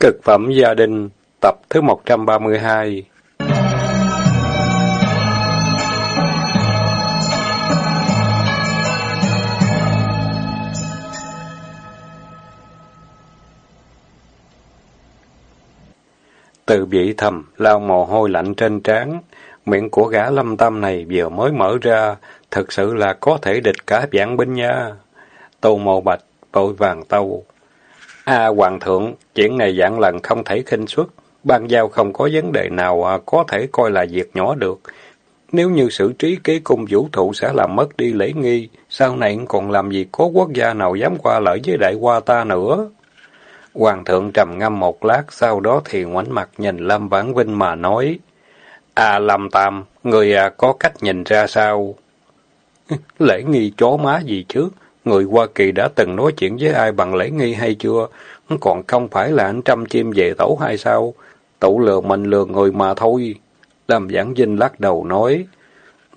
Cực phẩm gia đình, tập thứ 132 Từ vị thầm, lao mồ hôi lạnh trên trán, miệng của gã lâm tâm này vừa mới mở ra, thật sự là có thể địch cả vạn binh nha. Tô mộ bạch, vội vàng tâu. À, Hoàng thượng, chuyện này dạng lần không thể khinh suất. Ban giao không có vấn đề nào à, có thể coi là việc nhỏ được. Nếu như xử trí kế cung vũ thụ sẽ làm mất đi lễ nghi, sau này còn làm gì có quốc gia nào dám qua lợi với đại qua ta nữa. Hoàng thượng trầm ngâm một lát, sau đó thì ngoảnh mặt nhìn Lâm Vãn Vinh mà nói. À Lâm Tam, người à, có cách nhìn ra sao? lễ nghi chó má gì chứ? Người Hoa Kỳ đã từng nói chuyện với ai bằng lễ nghi hay chưa? Còn không phải là anh trăm chim về tổ hay sao? Tụ lừa mình lừa người mà thôi. Lâm Giảng Vinh lắc đầu nói.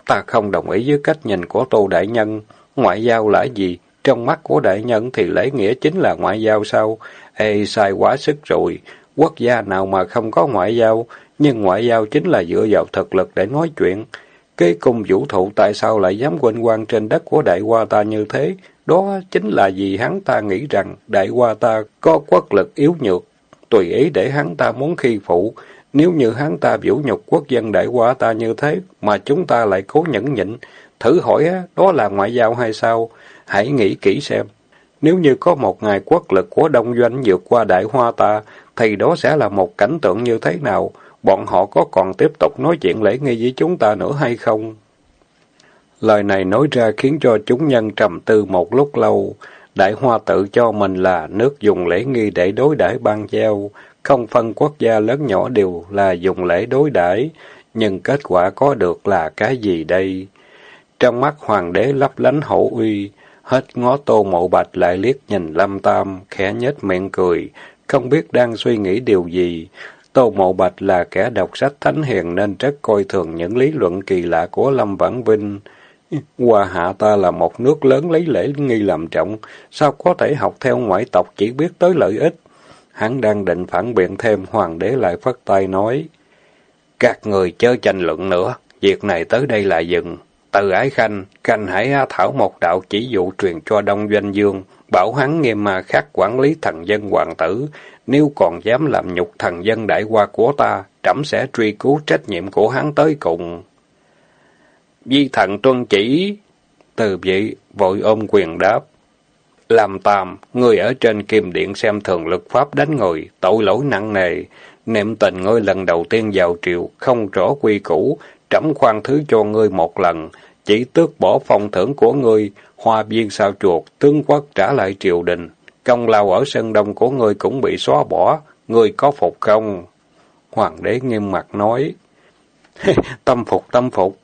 Ta không đồng ý với cách nhìn của Tô Đại Nhân. Ngoại giao là gì? Trong mắt của Đại Nhân thì lễ nghĩa chính là ngoại giao sao? Ê, sai quá sức rồi. Quốc gia nào mà không có ngoại giao? Nhưng ngoại giao chính là dựa vào thực lực để nói chuyện cái cung vũ thụ tại sao lại dám quên quan trên đất của đại hoa ta như thế? Đó chính là vì hắn ta nghĩ rằng đại hoa ta có quốc lực yếu nhược, tùy ý để hắn ta muốn khi phụ. Nếu như hắn ta vũ nhục quốc dân đại hoa ta như thế, mà chúng ta lại cố nhẫn nhịn, thử hỏi đó là ngoại giao hay sao? Hãy nghĩ kỹ xem. Nếu như có một ngày quốc lực của đông doanh vượt qua đại hoa ta, thì đó sẽ là một cảnh tượng như thế nào? Bọn họ có còn tiếp tục nói chuyện lễ nghi với chúng ta nữa hay không? Lời này nói ra khiến cho chúng nhân trầm tư một lúc lâu. Đại Hoa tự cho mình là nước dùng lễ nghi để đối đãi ban giao, không phân quốc gia lớn nhỏ đều là dùng lễ đối đãi, nhưng kết quả có được là cái gì đây? Trong mắt hoàng đế lấp lánh hổ uy, hết ngó tô mộ bạch lại liếc nhìn lâm tam, khẽ nhếch miệng cười, không biết đang suy nghĩ điều gì. Tô Mộ Bạch là kẻ đọc sách thánh hiền nên rất coi thường những lý luận kỳ lạ của Lâm Vãn Vinh. Hoa hạ ta là một nước lớn lấy lễ nghi làm trọng, sao có thể học theo ngoại tộc chỉ biết tới lợi ích? Hắn đang định phản biện thêm, hoàng đế lại phất tay nói. Các người chớ tranh luận nữa, việc này tới đây là dừng. Từ ái khanh, khanh hãy thảo một đạo chỉ dụ truyền cho Đông Doanh Dương, bảo hắn nghiêm mà khắc quản lý thần dân hoàng tử. Nếu còn dám làm nhục thần dân đại qua của ta, trẫm sẽ truy cứu trách nhiệm của hắn tới cùng. Di thần tuân chỉ. Từ vị vội ôm quyền đáp. Làm tàm, người ở trên kim điện xem thường lực pháp đánh người, tội lỗi nặng nề. Niệm tình ngươi lần đầu tiên vào triều, không rõ quy củ, trẫm khoan thứ cho ngươi một lần, chỉ tước bỏ phong thưởng của ngươi, hoa viên sao chuột, tướng quốc trả lại triều đình. Công lao ở sân đông của ngươi cũng bị xóa bỏ, ngươi có phục không? Hoàng đế nghiêm mặt nói. tâm phục, tâm phục.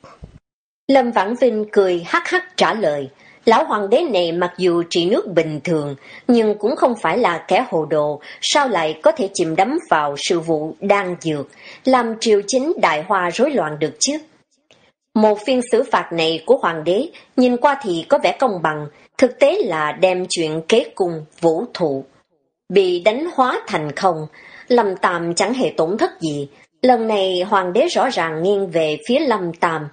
Lâm Vãn Vinh cười hắc hắc trả lời, lão hoàng đế này mặc dù trị nước bình thường, nhưng cũng không phải là kẻ hồ đồ, sao lại có thể chìm đắm vào sự vụ đang dược, làm triều chính đại hoa rối loạn được chứ? Một phiên xử phạt này của hoàng đế nhìn qua thì có vẻ công bằng, thực tế là đem chuyện kế cùng vũ thụ. Bị đánh hóa thành không, Lâm Tam chẳng hề tổn thất gì. Lần này hoàng đế rõ ràng nghiêng về phía Lâm Tam,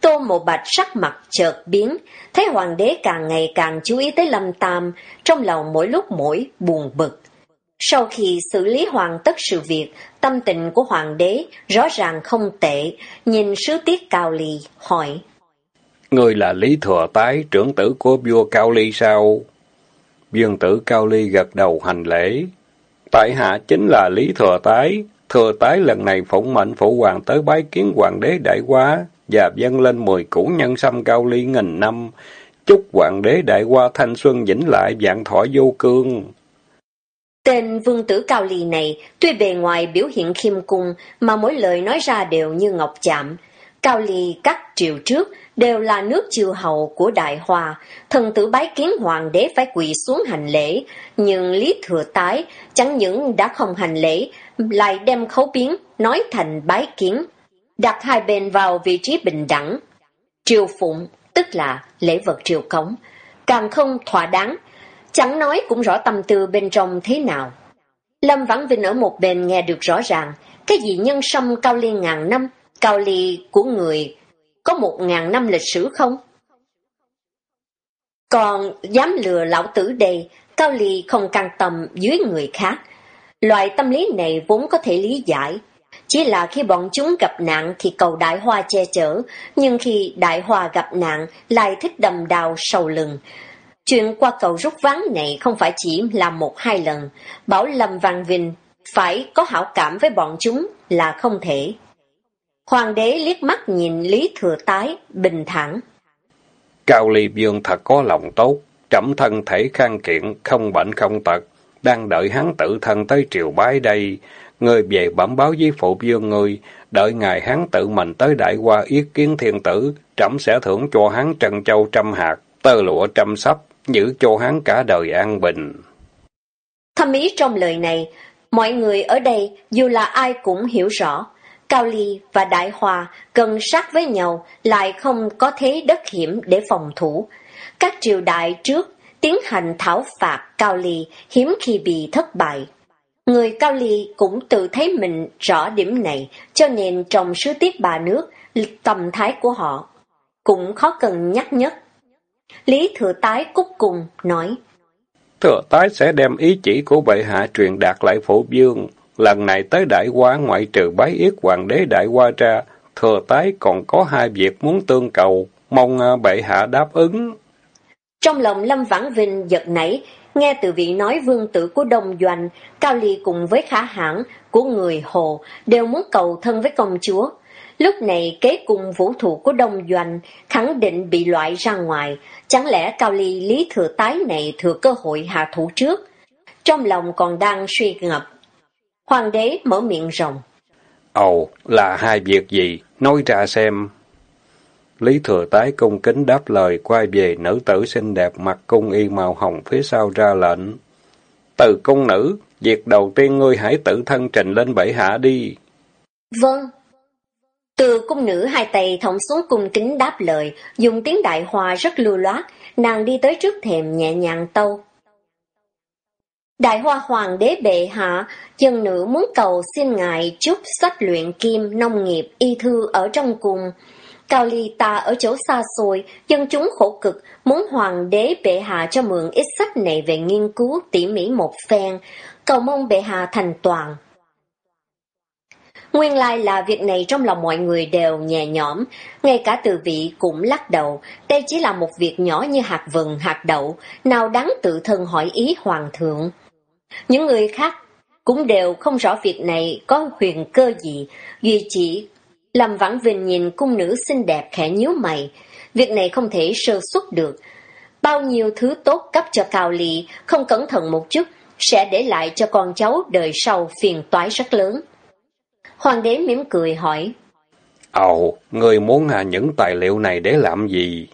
Tô Mộ Bạch sắc mặt chợt biến, thấy hoàng đế càng ngày càng chú ý tới Lâm Tam, trong lòng mỗi lúc mỗi buồn bực. Sau khi xử lý hoàn tất sự việc, tâm tình của hoàng đế rõ ràng không tệ, nhìn sứ tiết Cao Ly, hỏi. Người là Lý Thừa Tái, trưởng tử của vua Cao Ly sao? Dương tử Cao Ly gật đầu hành lễ. Tại hạ chính là Lý Thừa Tái, Thừa Tái lần này phụng mệnh phụ hoàng tới bái kiến hoàng đế đại quá, và dâng lên mười củ nhân sâm cao ly nghìn năm, chúc hoàng đế đại qua thanh xuân vĩnh lại dạng thọ vô cương. Tên vương tử cao ly này, tuy bề ngoài biểu hiện khiêm cung, mà mỗi lời nói ra đều như ngọc chạm. Cao ly các triều trước đều là nước chư hầu của Đại hòa thần tử bái kiến hoàng đế phải quỳ xuống hành lễ, nhưng Lý Thừa Tái chẳng những đã không hành lễ, lại đem khấu biến, nói thành bái kiến, đặt hai bên vào vị trí bình đẳng. Triều phụng, tức là lễ vật triều cống, càng không thỏa đáng, chẳng nói cũng rõ tâm tư bên trong thế nào. Lâm Vãn Vinh ở một bên nghe được rõ ràng, cái gì nhân sâm cao ly ngàn năm, cao ly của người có một ngàn năm lịch sử không? Còn dám lừa lão tử đây, cao ly không can tâm dưới người khác. Loại tâm lý này vốn có thể lý giải. Chỉ là khi bọn chúng gặp nạn thì cầu đại hoa che chở, nhưng khi đại hoa gặp nạn lại thích đầm đào sầu lừng. Chuyện qua cầu rút ván này không phải chỉ là một hai lần, bảo Lâm Văn Vinh phải có hảo cảm với bọn chúng là không thể. Hoàng đế liếc mắt nhìn Lý Thừa Tái, bình thản. Cao Ly Dương thật có lòng tốt, trẫm thân thể khang kiện, không bệnh không tật, đang đợi hắn tự thân tới triều bái đây. Người về bẩm báo với phụ dương người, đợi ngày hắn tự mình tới đại qua yết kiến thiên tử, trẫm sẽ thưởng cho hắn trần châu trăm hạt, tơ lụa trăm sắp, giữ cho hắn cả đời an bình. Thâm ý trong lời này, mọi người ở đây dù là ai cũng hiểu rõ. Cao Ly và Đại Hòa gần sát với nhau lại không có thế đất hiểm để phòng thủ. Các triều đại trước tiến hành thảo phạt Cao Ly hiếm khi bị thất bại. Người Cao Ly cũng tự thấy mình rõ điểm này, cho nên trong sứ tiết bà nước, tầm thái của họ cũng khó cần nhắc nhất. Lý Thừa Tái cúc cùng nói, Thừa Tái sẽ đem ý chỉ của bệ hạ truyền đạt lại phổ dương. Lần này tới đại qua ngoại trừ bái yết hoàng đế đại qua ra, Thừa Tái còn có hai việc muốn tương cầu, mong à, bệ hạ đáp ứng. Trong lòng Lâm Vãn Vinh giật nảy, nghe từ vị nói vương tử của Đông Doanh, Cao Ly cùng với khả hãn của người Hồ đều muốn cầu thân với công chúa. Lúc này kế cùng vũ thủ của Đông Doanh khẳng định bị loại ra ngoài, chẳng lẽ Cao Ly Lý Thừa Tái này thừa cơ hội hạ thủ trước? Trong lòng còn đang suy ngập. Hoàng đế mở miệng rồng. Ồ, là hai việc gì? Nói ra xem. Lý Thừa Tái cung kính đáp lời quay về nữ tử xinh đẹp mặc cung y màu hồng phía sau ra lệnh. Từ cung nữ, việc đầu tiên ngươi hãy tự thân trình lên bệ hạ đi. Vâng. Từ cung nữ hai tay thõng xuống cung kính đáp lời, dùng tiếng đại hòa rất lưu loát, nàng đi tới trước thềm nhẹ nhàng tâu. Đại hoa hoàng đế bệ hạ, dân nữ muốn cầu xin ngài chúc sách luyện kim, nông nghiệp, y thư ở trong cung. Cao ly ta ở chỗ xa xôi, dân chúng khổ cực, muốn hoàng đế bệ hạ cho mượn ít sách này về nghiên cứu tỉ mỉ một phen, cầu mong bệ hạ thành toàn. Nguyên lai là việc này trong lòng mọi người đều nhẹ nhõm, ngay cả từ vị cũng lắc đầu, đây chỉ là một việc nhỏ như hạt vừng, hạt đậu, nào đáng tự thân hỏi ý hoàng thượng. Những người khác cũng đều không rõ việc này có huyền cơ gì, duy chỉ làm vãng Vinh nhìn cung nữ xinh đẹp khẽ nhíu mày, việc này không thể sơ xuất được. Bao nhiêu thứ tốt cấp cho Cao Ly, không cẩn thận một chút, sẽ để lại cho con cháu đời sau phiền toái rất lớn. Hoàng đế mỉm cười hỏi. Ồ, người muốn hà những tài liệu này để làm gì?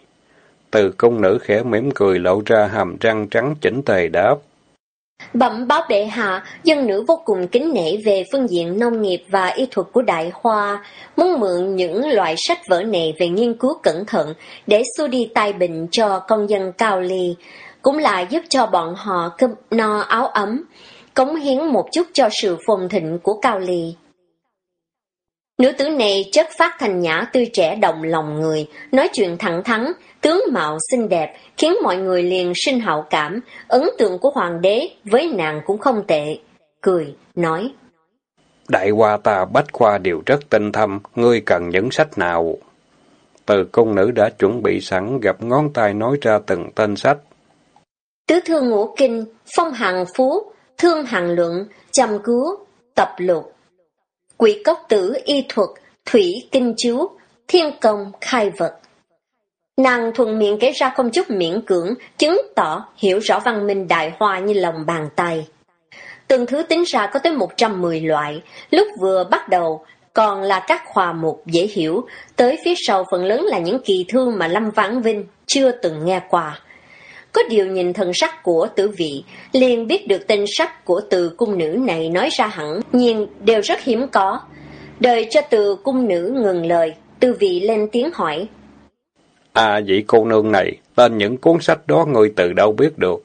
Từ cung nữ khẽ mỉm cười lộ ra hàm răng trắng chỉnh tề đáp. Bẩm báo bệ hạ, dân nữ vô cùng kính nể về phương diện nông nghiệp và y thuật của Đại Hoa, muốn mượn những loại sách vở này về nghiên cứu cẩn thận để xua đi tai bệnh cho con dân Cao Ly, cũng là giúp cho bọn họ cơm no áo ấm, cống hiến một chút cho sự phồn thịnh của Cao Ly. Nữ tử này chất phát thành nhã tươi trẻ động lòng người, nói chuyện thẳng thắn, tướng mạo xinh đẹp, khiến mọi người liền sinh hảo cảm, ấn tượng của hoàng đế với nàng cũng không tệ. Cười, nói. Đại hoa ta bách khoa đều rất tinh thâm, ngươi cần những sách nào? Từ công nữ đã chuẩn bị sẵn gặp ngón tay nói ra từng tên sách. Tứ thương ngũ kinh, phong hằng phú, thương hằng luận, chăm cứu, tập lục. Quỷ cốc tử y thuật, thủy kinh chú, thiên công khai vật. Nàng thuận miệng kể ra không chút miễn cưỡng, chứng tỏ hiểu rõ văn minh đại hoa như lòng bàn tay. Từng thứ tính ra có tới 110 loại, lúc vừa bắt đầu còn là các hòa mục dễ hiểu, tới phía sau phần lớn là những kỳ thư mà Lâm Vãn Vinh chưa từng nghe qua. Có điều nhìn thần sắc của tử vị, liền biết được tên sách của từ cung nữ này nói ra hẳn, nhưng đều rất hiếm có. Đợi cho từ cung nữ ngừng lời, tư vị lên tiếng hỏi. À vị cô nương này, tên những cuốn sách đó người từ đâu biết được?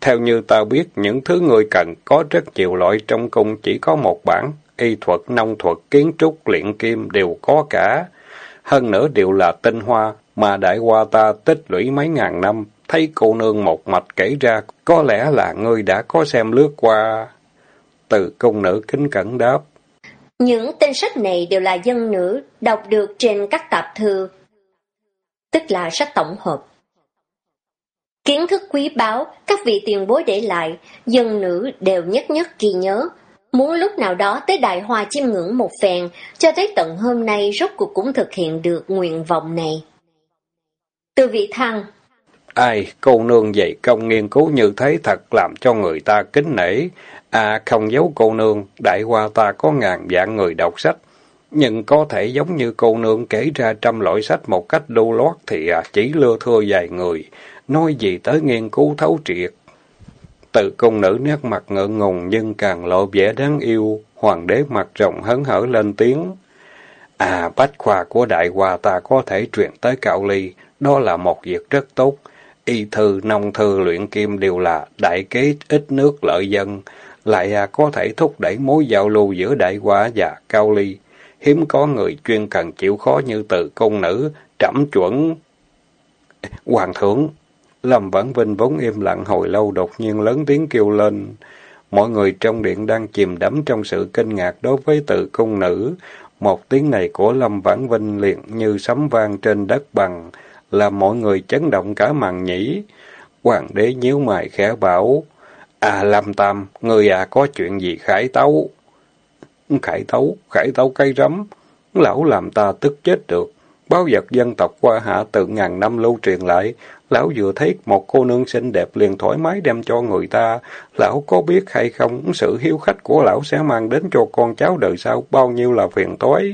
Theo như ta biết, những thứ người cần có rất nhiều loại trong cung chỉ có một bản, y thuật, nông thuật, kiến trúc, luyện kim đều có cả. Hơn nữa đều là tinh hoa, mà đại qua ta tích lũy mấy ngàn năm, thấy cô nương một mạch kể ra, có lẽ là ngươi đã có xem lướt qua. Từ công nữ kính cẩn đáp. Những tên sách này đều là dân nữ, đọc được trên các tạp thư, tức là sách tổng hợp. Kiến thức quý báu, các vị tiền bối để lại, dân nữ đều nhất nhất ghi nhớ. Muốn lúc nào đó tới đại hoa chiêm ngưỡng một phèn, cho tới tận hôm nay rốt cuộc cũng thực hiện được nguyện vọng này. Từ vị thăng Ai, cô nương dạy công nghiên cứu như thế thật làm cho người ta kính nể. À, không giấu cô nương, đại hoa ta có ngàn vạn người đọc sách. Nhưng có thể giống như cô nương kể ra trăm loại sách một cách đô lót thì à, chỉ lưa thưa vài người. Nói gì tới nghiên cứu thấu triệt. Từ công nữ nét mặt ngượng ngùng nhưng càng lộ vẻ đáng yêu. Hoàng đế mặt rộng hấn hở lên tiếng. À, bách khoa của đại hoa ta có thể truyền tới Cạo Ly. Đó là một việc rất tốt. Y thư, nông thư, luyện kim đều là đại kế ít nước lợi dân, lại à, có thể thúc đẩy mối giao lưu giữa đại hoa và cao ly. Hiếm có người chuyên cần chịu khó như từ công nữ, trẫm chuẩn. Hoàng thượng, Lâm Vãn Vinh vốn im lặng hồi lâu đột nhiên lớn tiếng kêu lên. Mọi người trong điện đang chìm đắm trong sự kinh ngạc đối với từ công nữ. Một tiếng này của Lâm Vãn Vinh liền như sấm vang trên đất bằng, làm mọi người chấn động cả màn nhĩ. Hoàng đế nhíu mày khẽ bảo, À Lâm Tam, người à có chuyện gì khải tấu? Khải tấu, khải tấu cây rắm, lão làm ta tức chết được. Báo vật dân tộc qua hạ từ ngàn năm lưu truyền lại, lão vừa thấy một cô nương xinh đẹp liền thoải mái đem cho người ta. Lão có biết hay không, sự hiếu khách của lão sẽ mang đến cho con cháu đời sau bao nhiêu là phiền toái.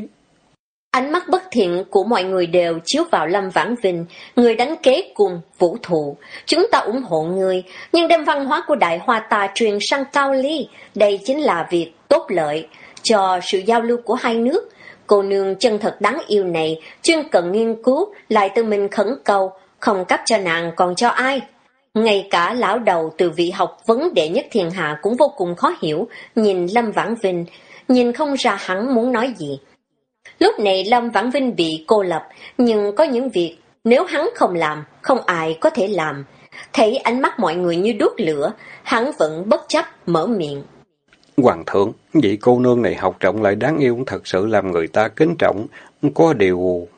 Ánh mắt bất thiện của mọi người đều chiếu vào Lâm Vãn Vinh, người đánh kế cùng vũ thụ. Chúng ta ủng hộ người, nhưng đem văn hóa của Đại Hoa ta truyền sang Cao Ly, đây chính là việc tốt lợi cho sự giao lưu của hai nước. Cô nương chân thật đáng yêu này, chuyên cần nghiên cứu, lại tự mình khẩn cầu, không cấp cho nàng còn cho ai. Ngay cả lão đầu từ vị học vấn đệ nhất thiên hạ cũng vô cùng khó hiểu, nhìn Lâm Vãn Vinh, nhìn không ra hắn muốn nói gì. Lúc này Lâm Vãn Vinh bị cô lập, nhưng có những việc nếu hắn không làm, không ai có thể làm. Thấy ánh mắt mọi người như đốt lửa, hắn vẫn bất chấp mở miệng. Hoàng thượng, vị cô nương này học trọng lại đáng yêu, thật sự làm người ta kính trọng. Có điều...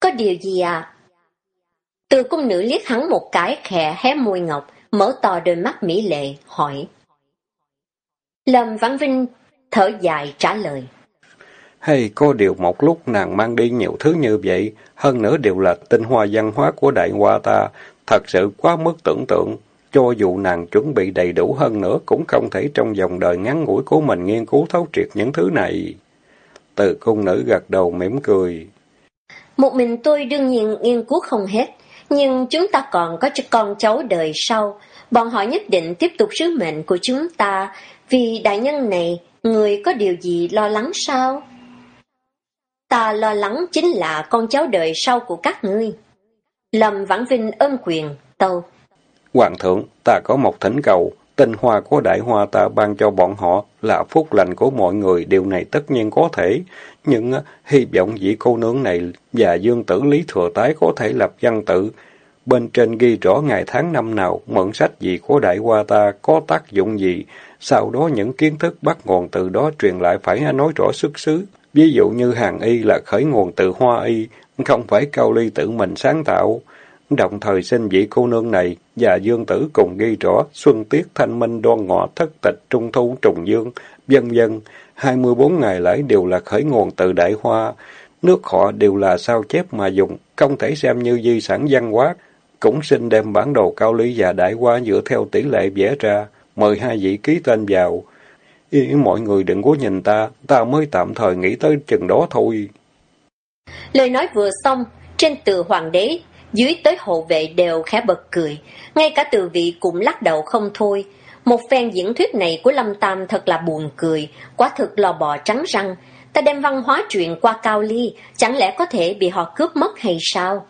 Có điều gì à? Từ cung nữ liếc hắn một cái khẽ hé môi ngọc, mở to đôi mắt mỹ lệ, hỏi. Lâm Vãn Vinh thở dài trả lời. Hay có điều một lúc nàng mang đi nhiều thứ như vậy, hơn nữa đều là tinh hoa văn hóa của đại hoa ta, thật sự quá mức tưởng tượng. Cho dù nàng chuẩn bị đầy đủ hơn nữa cũng không thể trong vòng đời ngắn ngủi của mình nghiên cứu thấu triệt những thứ này. Từ cung nữ gật đầu mỉm cười. Một mình tôi đương nhiên nghiên cứu không hết, nhưng chúng ta còn có cho con cháu đời sau. Bọn họ nhất định tiếp tục sứ mệnh của chúng ta. Vì đại nhân này, người có điều gì lo lắng sao? Ta lo lắng chính là con cháu đời sau của các ngươi. Lâm Vãn Vinh ôm quyền, tâu. Hoàng thượng, ta có một thỉnh cầu, tinh hoa của đại hoa ta ban cho bọn họ là phúc lành của mọi người, điều này tất nhiên có thể. Nhưng ờ, hy vọng vị cô nương này và dương tử Lý Thừa Tái có thể lập văn tự. Bên trên ghi rõ ngày tháng năm nào, mượn sách gì của đại hoa ta có tác dụng gì. Sau đó những kiến thức bắt nguồn từ đó truyền lại phải nói rõ xuất xứ. Ví dụ như hàng y là khởi nguồn từ hoa y, không phải cao ly tự mình sáng tạo. Đồng thời xin vị cô nương này và dương tử cùng ghi rõ xuân tiết thanh minh đoan ngọ thất tịch trung thu trùng dương, vân vân. 24 ngày lễ đều là khởi nguồn từ đại hoa. Nước họ đều là sao chép mà dùng, không thể xem như di sản văn hóa. Cũng xin đem bản đồ cao ly và đại hoa dựa theo tỷ lệ vẽ ra, mời hai vị ký tên vào. Ý, mọi người đừng có nhìn ta, ta mới tạm thời nghĩ tới chừng đó thôi. Lời nói vừa xong, trên từ hoàng đế, dưới tới hộ vệ đều khẽ bật cười. Ngay cả từ vị cũng lắc đầu không thôi. Một phen diễn thuyết này của Lâm Tam thật là buồn cười, quá thực lò bò trắng răng. Ta đem văn hóa chuyện qua Cao Ly, chẳng lẽ có thể bị họ cướp mất hay sao?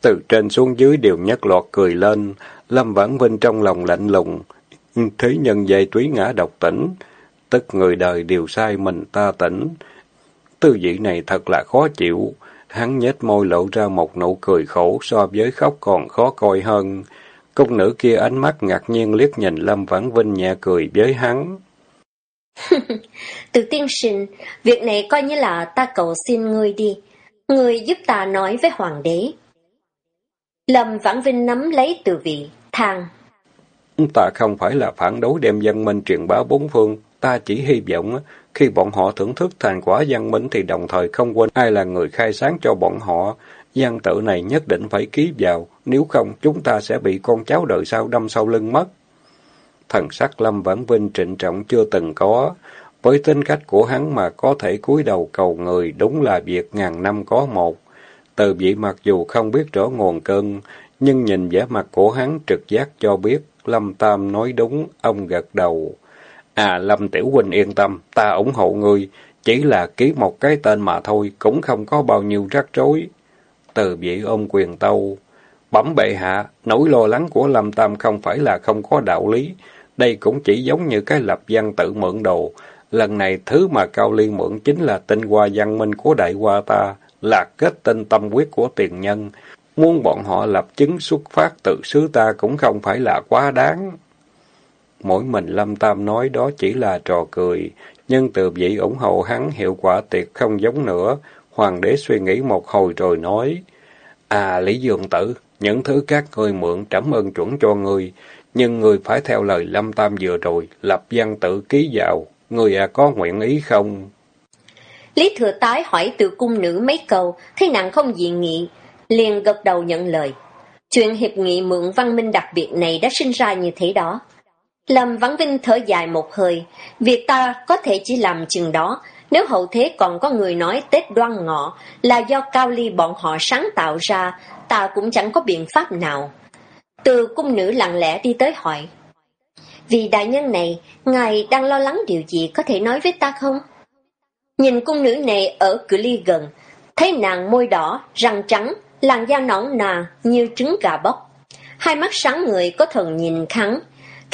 Từ trên xuống dưới đều nhất loạt cười lên. Lâm Vãn Vinh trong lòng lạnh lùng, thế nhân dây túy ngã độc tỉnh, tất người đời đều sai mình ta tỉnh. Tư vị này thật là khó chịu, hắn nhếch môi lộ ra một nụ cười khổ so với khóc còn khó coi hơn. Cung nữ kia ánh mắt ngạc nhiên liếc nhìn Lâm Vãn Vinh nhẹ cười với hắn. Từ tiên sinh, việc này coi như là ta cầu xin ngươi đi. Ngươi giúp ta nói với hoàng đế. Lâm Vãn Vinh nắm lấy từ vị, thang. Ta không phải là phản đối đem dân minh truyền bá bốn phương, ta chỉ hy vọng khi bọn họ thưởng thức thành quả văn minh thì đồng thời không quên ai là người khai sáng cho bọn họ. Văn tự này nhất định phải ký vào, nếu không chúng ta sẽ bị con cháu đời sau đâm sau lưng mất. Thần sắc Lâm Vãn Vinh trịnh trọng chưa từng có, với tính cách của hắn mà có thể cúi đầu cầu người đúng là việc ngàn năm có một. Từ vị mặc dù không biết rõ nguồn cơn, nhưng nhìn vẻ mặt của hắn trực giác cho biết Lâm Tam nói đúng, ông gật đầu. À Lâm Tiểu Huynh yên tâm, ta ủng hộ ngươi, chỉ là ký một cái tên mà thôi, cũng không có bao nhiêu rắc rối. Từ vị ôm quyền tâu, bẩm bệ hạ, nỗi lo lắng của Lâm Tam không phải là không có đạo lý, đây cũng chỉ giống như cái lập văn tự mượn đồ. Lần này thứ mà Cao Liên mượn chính là tinh hoa văn minh của đại hoa ta, là kết tinh tâm quyết của tiền nhân. Muốn bọn họ lập chứng xuất phát từ xứ ta cũng không phải là quá đáng. Mỗi mình Lâm Tam nói đó chỉ là trò cười, nhưng từ vị ủng hộ hắn hiệu quả tuyệt không giống nữa. Hoàng đế suy nghĩ một hồi rồi nói, À Lý Dương Tử, những thứ các ngươi mượn trẫm ơn chuẩn cho ngươi, nhưng người phải theo lời Lâm Tam vừa rồi, lập văn tự ký vào, người à có nguyện ý không? Lý Thừa Tái hỏi từ cung nữ mấy câu, thấy nàng không dị nghị, liền gật đầu nhận lời. Chuyện hiệp nghị mượn văn minh đặc biệt này đã sinh ra như thế đó. Lâm Văn Vinh thở dài một hơi, việc ta có thể chỉ làm chừng đó, nếu hậu thế còn có người nói Tết đoan ngọ là do Cao Ly bọn họ sáng tạo ra, ta cũng chẳng có biện pháp nào. Từ cung nữ lặng lẽ đi tới hỏi. Vì đại nhân này, ngài đang lo lắng điều gì có thể nói với ta không? Nhìn cung nữ này ở cửa ly gần, thấy nàng môi đỏ, răng trắng, làn da nõn nà như trứng gà bóc. Hai mắt sáng người có thần nhìn khắng,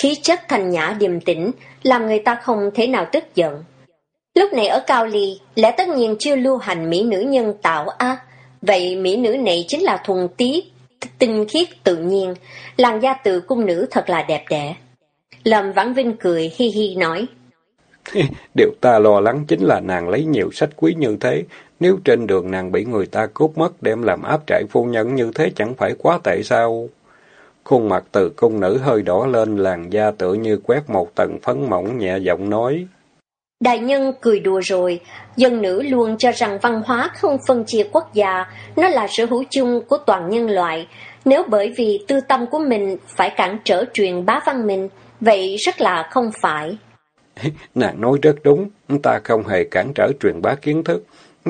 khí chất thanh nhã điềm tĩnh, làm người ta không thể nào tức giận. Lúc này ở Cao Ly, lẽ tất nhiên chưa lưu hành mỹ nữ nhân tạo a vậy mỹ nữ này chính là thuần tí, tinh khiết tự nhiên, làn da từ cung nữ thật là đẹp đẽ. Lâm Vãn Vinh cười hi hi nói. Điều ta lo lắng chính là nàng lấy nhiều sách quý như thế, nếu trên đường nàng bị người ta cướp mất đem làm áp trại phu nhân như thế chẳng phải quá tệ sao? Khuôn mặt từ cung nữ hơi đỏ lên, làn da tựa như quét một tầng phấn mỏng nhẹ giọng nói. Đại nhân cười đùa rồi, dân nữ luôn cho rằng văn hóa không phân chia quốc gia, nó là sở hữu chung của toàn nhân loại. Nếu bởi vì tư tâm của mình phải cản trở truyền bá văn minh, vậy rất là không phải. Nàng nói rất đúng, ta không hề cản trở truyền bá kiến thức,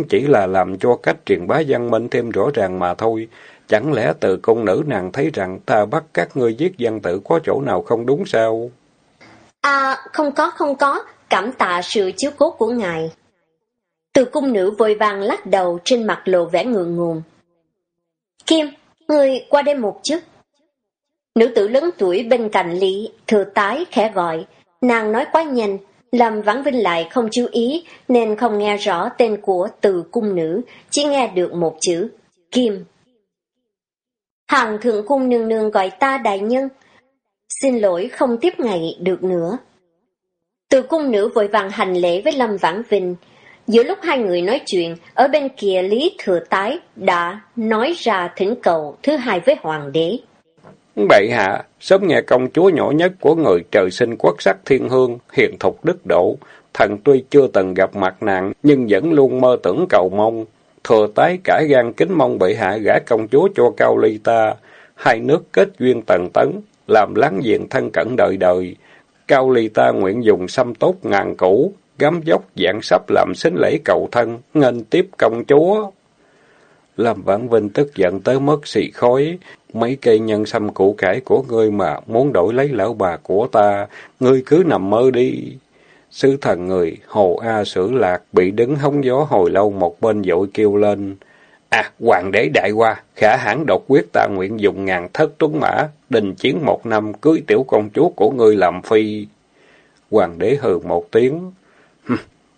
chỉ là làm cho cách truyền bá văn minh thêm rõ ràng mà thôi. Chẳng lẽ từ công nữ nàng thấy rằng ta bắt các ngươi giết dân tử có chỗ nào không đúng sao? À, không có, không có, cảm tạ sự chiếu cố của ngài. Từ cung nữ vội vàng lắc đầu trên mặt lộ vẻ ngượng ngùng. Kim, người qua đây một chút. Nữ tử lớn tuổi bên cạnh Lý, thừa tái khẽ gọi, nàng nói quá nhanh, làm Vãn Vinh lại không chú ý nên không nghe rõ tên của từ cung nữ, chỉ nghe được một chữ, Kim. Hàng thượng cung nương nương gọi ta đại nhân. Xin lỗi không tiếp ngày được nữa. Từ cung nữ vội vàng hành lễ với Lâm Vãn Vinh. Giữa lúc hai người nói chuyện, ở bên kia Lý Thừa Tái đã nói ra thỉnh cầu thứ hai với Hoàng đế. Bệ hạ, sớm nghe công chúa nhỏ nhất của người trời sinh quốc sắc thiên hương, hiền thục đức độ. Thần tuy chưa từng gặp mặt nạn nhưng vẫn luôn mơ tưởng cầu mong. Thừa tái cải gan kính mong bệ hạ gả công chúa cho cao ly ta. Hai nước kết duyên tần tấn, làm láng giềng thân cận đời đời. Cao ly ta nguyện dùng xăm tốt ngàn cũ, gắm dốc dạng sắp làm xính lễ cầu thân, nghênh tiếp công chúa. Lâm Vãn Vinh tức giận tới mất xì khói, mấy cây nhân xăm củ cải của ngươi mà muốn đổi lấy lão bà của ta, ngươi cứ nằm mơ đi. Sứ thần người, hồ A sử lạc, bị đứng hóng gió hồi lâu một bên dội kêu lên. À, hoàng đế đại qua, khả hãn độc quyết ta nguyện dùng ngàn thất tuấn mã, đình chiến một năm, cưới tiểu công chúa của ngươi làm phi. Hoàng đế hừ một tiếng.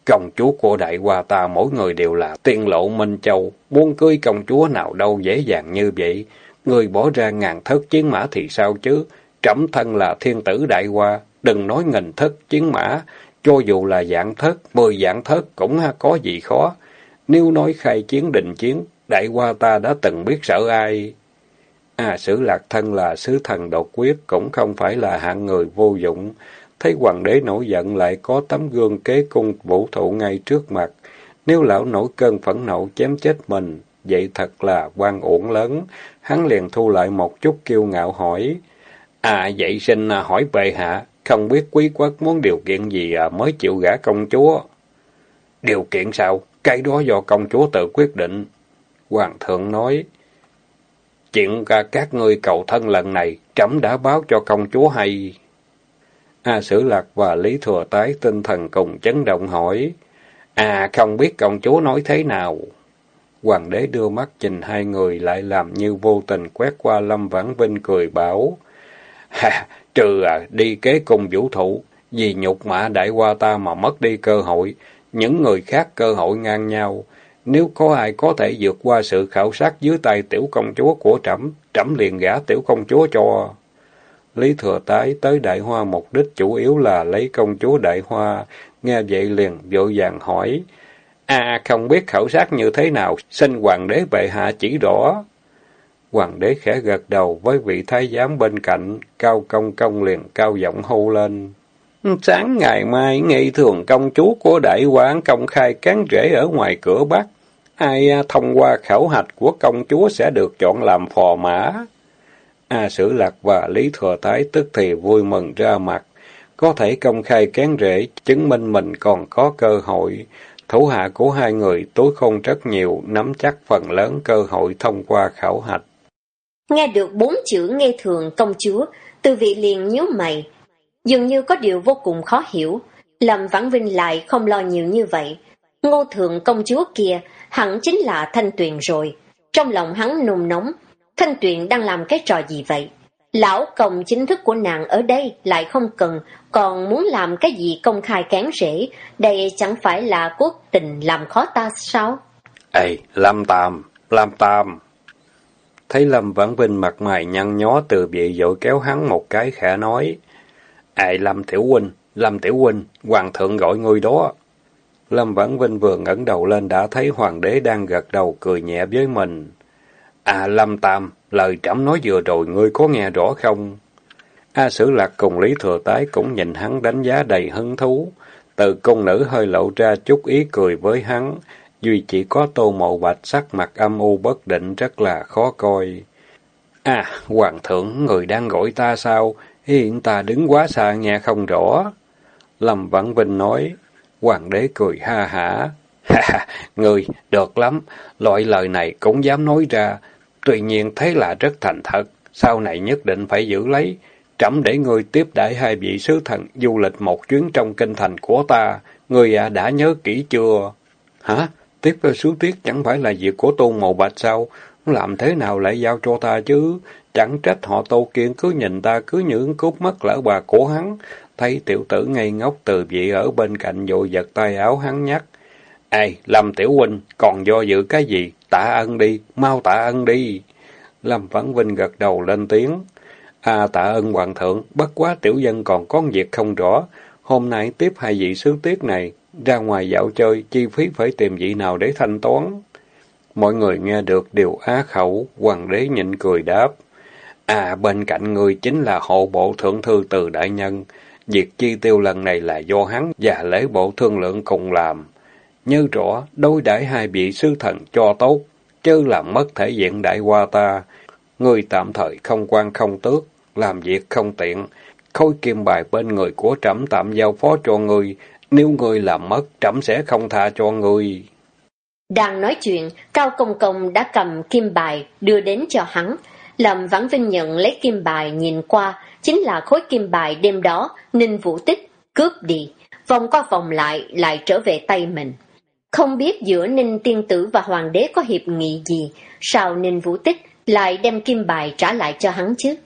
Công chúa của đại qua ta mỗi người đều là tiên lộ Minh Châu, muốn cưới công chúa nào đâu dễ dàng như vậy. Người bỏ ra ngàn thất chiến mã thì sao chứ? Trẫm thân là thiên tử đại qua đừng nói nghìn thất chiến mã, cho dù là dạng thất, mười dạng thất cũng có gì khó. Nếu nói khai chiến định chiến, đại qua ta đã từng biết sợ ai. À, sử lạc thân là sứ thần độc quyết, cũng không phải là hạng người vô dụng. Thấy hoàng đế nổi giận lại có tấm gương kế cung vũ thụ ngay trước mặt. Nếu lão nổi cơn phẫn nộ chém chết mình, vậy thật là quan uổng lớn. Hắn liền thu lại một chút kiêu ngạo hỏi. À, vậy xin à, hỏi bệ hạ, không biết quý quốc muốn điều kiện gì à, mới chịu gả công chúa? Điều kiện sao? Cái đó do công chúa tự quyết định. Hoàng thượng nói, chuyện cả các ngươi cầu thân lần này, trẫm đã báo cho công chúa hay. A Sử Lạc và Lý Thừa Tái tinh thần cùng chấn động hỏi, À, không biết công chúa nói thế nào? Hoàng đế đưa mắt nhìn hai người lại làm như vô tình quét qua Lâm Vãn Vinh cười bảo, Ha, trừ à, đi kế cùng vũ thụ, vì nhục mã đại qua ta mà mất đi cơ hội, những người khác cơ hội ngang nhau. Nếu có ai có thể vượt qua sự khảo sát dưới tay tiểu công chúa của trẫm, trẫm liền gả tiểu công chúa cho. Lý Thừa Tái tới Đại Hoa mục đích chủ yếu là lấy công chúa Đại Hoa, nghe vậy liền vội vàng hỏi. À, không biết khảo sát như thế nào, xin hoàng đế bệ hạ chỉ rõ. Hoàng đế khẽ gật đầu với vị thái giám bên cạnh, cao công công liền cao giọng hô lên. Sáng ngày mai, nghị thường công chúa của đại quán công khai cán rễ ở ngoài cửa Bắc. Ai à, thông qua khảo hạch của công chúa sẽ được chọn làm phò mã. A Sử Lạc và Lý Thừa Thái tức thì vui mừng ra mặt. Có thể công khai cán rễ, chứng minh mình còn có cơ hội. Thủ hạ của hai người tối không rất nhiều, nắm chắc phần lớn cơ hội thông qua khảo hạch. Nghe được bốn chữ nghe thường công chúa, từ vị liền nhíu mày, Dường như có điều vô cùng khó hiểu, Lâm Vãn Vinh lại không lo nhiều như vậy. Ngô thượng công chúa kia hẳn chính là Thanh Tuyền rồi. Trong lòng hắn nôn nóng, Thanh Tuyền đang làm cái trò gì vậy? Lão công chính thức của nàng ở đây lại không cần, còn muốn làm cái gì công khai cán rễ, đây chẳng phải là quốc tình làm khó ta sao? Ê, Lam Tam, Lam Tam. Thấy Lâm Vãn Vinh mặt mày nhăn nhó từ bị dội kéo hắn một cái khẽ nói, Ai Lâm Tiểu Huynh, Lâm Tiểu Huynh, Hoàng thượng gọi ngươi đó. Lâm Vãn Vinh vừa ngẩng đầu lên đã thấy hoàng đế đang gật đầu cười nhẹ với mình. À Lâm Tam, lời trẫm nói vừa rồi ngươi có nghe rõ không? A Sử Lạc cùng Lý Thừa Tái cũng nhìn hắn đánh giá đầy hứng thú. Từ công nữ hơi lộ ra chút ý cười với hắn, duy chỉ có tô mộ bạch sắc mặt âm u bất định rất là khó coi. À, hoàng thượng, người đang gọi ta sao? Hiện ta đứng quá xa nghe không rõ. Lâm Vãn Vinh nói, hoàng đế cười ha hả. Ha người, được lắm, loại lời này cũng dám nói ra. Tuy nhiên thế là rất thành thật, sau này nhất định phải giữ lấy. Trẫm để người tiếp đãi hai vị sứ thần du lịch một chuyến trong kinh thành của ta. Người à đã nhớ kỹ chưa? Hả? Tiếp sứ tiết chẳng phải là việc của tôn mộ bạch sao? Làm thế nào lại giao cho ta chứ? Chẳng trách họ Tô kiện cứ nhìn ta cứ những cút mất lỡ bà của hắn. Thấy tiểu tử ngây ngốc từ vị ở bên cạnh vội giật tay áo hắn nhắc. ai Lâm Tiểu Huynh, còn do dự cái gì? Tạ ân đi, mau tạ ân đi. Lâm Vãn Vinh gật đầu lên tiếng. À tạ ân hoàng thượng, bất quá tiểu dân còn có việc không rõ. Hôm nay tiếp hai vị sướng tiết này, ra ngoài dạo chơi, chi phí phải tìm vị nào để thanh toán. Mọi người nghe được đều á khẩu, hoàng đế nhịn cười đáp. À, bên cạnh người chính là hộ bộ thượng thư từ đại nhân. Việc chi tiêu lần này là do hắn và lễ bộ thương lượng cùng làm. Như rõ, đối đãi hai vị sứ thần cho tốt, chứ làm mất thể diện đại qua ta. Người tạm thời không quan không tước, làm việc không tiện. Khối kim bài bên người của trẫm tạm giao phó cho người, nếu người làm mất, trẫm sẽ không tha cho người. Đang nói chuyện, Cao Công Công đã cầm kim bài đưa đến cho hắn. Lâm Vãn Vinh nhận lấy kim bài nhìn qua, chính là khối kim bài đêm đó Ninh Vũ Tích cướp đi, vòng qua vòng lại lại trở về tay mình. Không biết giữa Ninh Tiên Tử và Hoàng đế có hiệp nghị gì, sao Ninh Vũ Tích lại đem kim bài trả lại cho hắn chứ?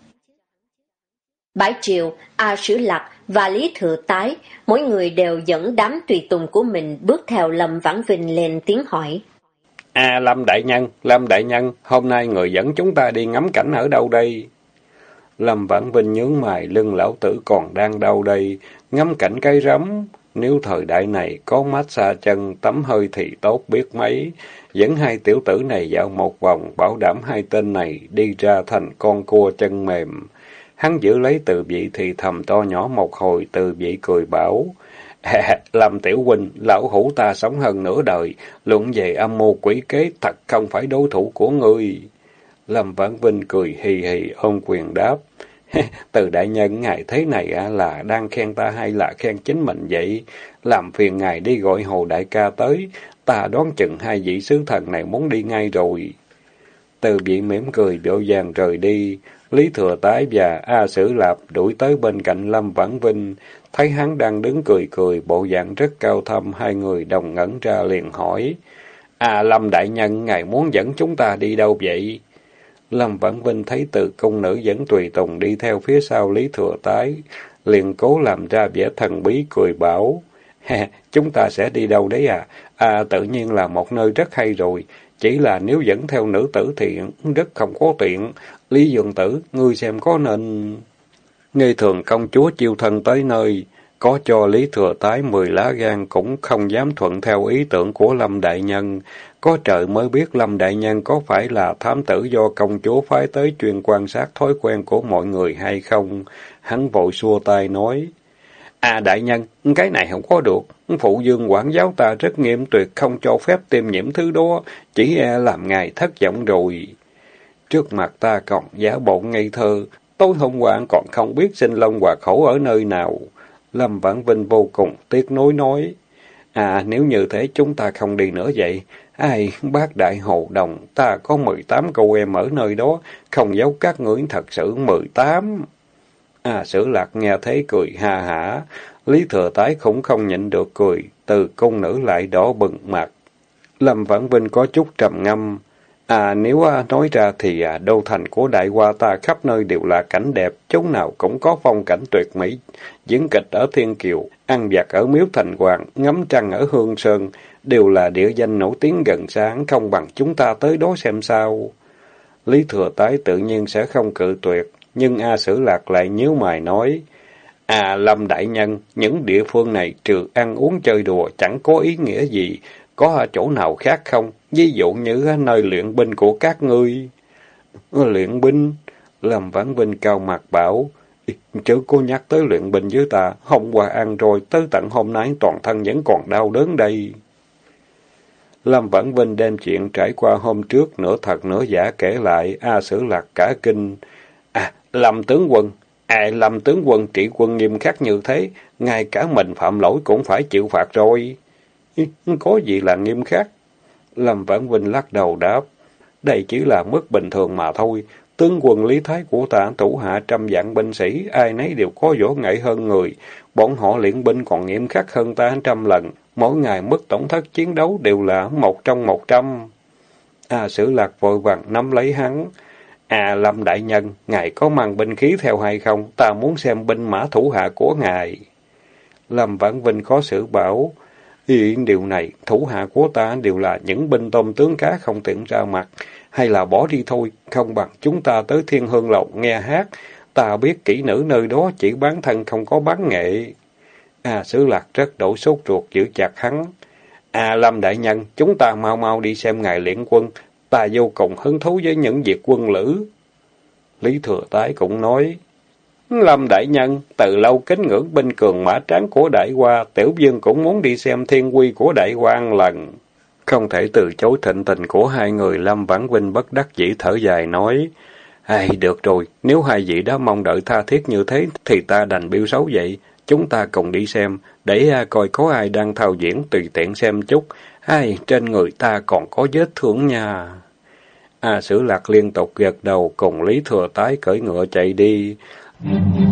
Bãi triều, A Sử Lạc và Lý Thừa Tái, mỗi người đều dẫn đám tùy tùng của mình bước theo Lâm Vãn Vinh lên tiếng hỏi. À Lâm Đại Nhân, Lâm Đại Nhân, hôm nay người dẫn chúng ta đi ngắm cảnh ở đâu đây? Lâm Vãn Vinh nhướng mày, lưng lão tử còn đang đau đây, ngắm cảnh cây rắm. Nếu thời đại này có massage chân, tắm hơi thì tốt biết mấy. Dẫn hai tiểu tử này dạo một vòng, bảo đảm hai tên này đi ra thành con cua chân mềm. Hắn giữ lấy từ vị thì thầm to nhỏ một hồi, từ vị cười bảo. làm Tiểu Huynh, lão hủ ta sống hơn nửa đời, luận về âm mưu quỷ kế thật không phải đối thủ của ngươi. Lâm Vãn Vinh cười hì hì ôm quyền đáp. Từ đại nhân ngài thế này là đang khen ta hay là khen chính mình vậy? Làm phiền ngài đi gọi hồ đại ca tới, ta đoán chừng hai vị sứ thần này muốn đi ngay rồi. Từ vị mỉm cười biểu dàng rời đi, Lý Thừa Tái và A Sử Lạp đuổi tới bên cạnh Lâm Vãn Vinh, thấy hắn đang đứng cười cười, bộ dạng rất cao thâm, hai người đồng ngẩn ra liền hỏi. À Lâm Đại Nhân, ngài muốn dẫn chúng ta đi đâu vậy? Lâm Vãn Vinh thấy từ công nữ dẫn tùy tùng đi theo phía sau Lý Thừa Tái, liền cố làm ra vẻ thần bí cười bảo. Chúng ta sẽ đi đâu đấy à? À, tự nhiên là một nơi rất hay rồi. Chỉ là nếu dẫn theo nữ tử thì rất không có tiện. Lý Dương Tử, ngươi xem có nên... Nghi thường công chúa chiêu thân tới nơi, có cho Lý Thừa Tái mười lá gan cũng không dám thuận theo ý tưởng của Lâm Đại Nhân. Có trời mới biết Lâm Đại Nhân có phải là thám tử do công chúa phái tới chuyên quan sát thói quen của mọi người hay không. Hắn vội xua tay nói. À đại nhân, cái này không có được. Phụ dương quản giáo ta rất nghiêm tuyệt không cho phép tiêm nhiễm thứ đó, chỉ e làm ngài thất vọng rồi. Trước mặt ta còn giả bộ ngây thơ, tối hôm qua còn không biết sinh long hòa khẩu ở nơi nào. Lâm Vãn Vinh vô cùng tiếc nối nói. À, nếu như thế chúng ta không đi nữa vậy. Ai, bác đại hồ đồng, ta có mười tám cô em ở nơi đó, không giấu các ngưỡng thật sự mười tám. À, sử lạc nghe thấy cười ha hả. Lý thừa tái cũng không nhịn được cười, từ cung nữ lại đỏ bừng mặt. Lâm Vãn Vinh có chút trầm ngâm. À nếu à, nói ra thì à, đô thành của đại hoa ta khắp nơi đều là cảnh đẹp, chốn nào cũng có phong cảnh tuyệt mỹ. Diễn kịch ở Thiên Kiều, ăn vặt ở Miếu Thành Hoàng, ngắm trăng ở Hương Sơn, đều là địa danh nổi tiếng gần sáng, không bằng chúng ta tới đó xem sao. Lý Thừa Tái tự nhiên sẽ không cự tuyệt, nhưng A Sử Lạc lại nhíu mày nói, À Lâm Đại Nhân, những địa phương này trừ ăn uống chơi đùa chẳng có ý nghĩa gì, có ở chỗ nào khác không? Ví dụ như nơi luyện binh của các ngươi. Luyện binh? Lâm Vãn Vinh cao mặt bảo, chứ cô nhắc tới luyện binh với ta, hôm qua ăn rồi, tới tận hôm nay toàn thân vẫn còn đau đớn đây. Lâm Vãn Vinh đem chuyện trải qua hôm trước, nửa thật nửa giả kể lại, A Sử Lạc cả kinh. À, Lâm tướng quân, à Lâm tướng quân trị quân nghiêm khắc như thế, ngay cả mình phạm lỗi cũng phải chịu phạt rồi. Có gì là nghiêm khắc? Lâm Vãn Vinh lắc đầu đáp, đây chỉ là mức bình thường mà thôi. Tướng quân lý thái của ta thủ hạ trăm vạn binh sĩ, ai nấy đều có võ nghệ hơn người. Bọn họ luyện binh còn nghiêm khắc hơn ta trăm lần. Mỗi ngày mức tổng thất chiến đấu đều là một trong một trăm. À, sử lạc vội vàng nắm lấy hắn. À, Lâm Đại Nhân, ngài có mang binh khí theo hay không? Ta muốn xem binh mã thủ hạ của ngài. Lâm Vãn Vinh khó xử bảo, Hiện điều này, thủ hạ của ta đều là những binh tôm tướng cá không tiện ra mặt, hay là bỏ đi thôi, không bằng chúng ta tới thiên hương lầu nghe hát. Ta biết kỹ nữ nơi đó chỉ bán thân không có bán nghệ. À, sứ lạc rất đổ sốt ruột giữ chặt hắn. À, Lâm Đại Nhân, chúng ta mau mau đi xem ngài luyện quân. Ta vô cùng hứng thú với những việc quân lữ. Lý Thừa Tái cũng nói, Lâm Đại Nhân, từ lâu kính ngưỡng binh cường mã tráng của Đại Hoa, Tiểu Dương cũng muốn đi xem thiên quy của Đại Hoa lần. Không thể từ chối thịnh tình của hai người, Lâm Vãn Vinh bất đắc dĩ thở dài nói, Ai, được rồi, nếu hai vị đã mong đợi tha thiết như thế, thì ta đành biêu xấu vậy. Chúng ta cùng đi xem, để à, coi có ai đang thao diễn, tùy tiện xem chút. Ai, trên người ta còn có vết thương nha. A Sử Lạc liên tục gật đầu, cùng Lý Thừa Tái cởi ngựa chạy đi. Mm-hmm.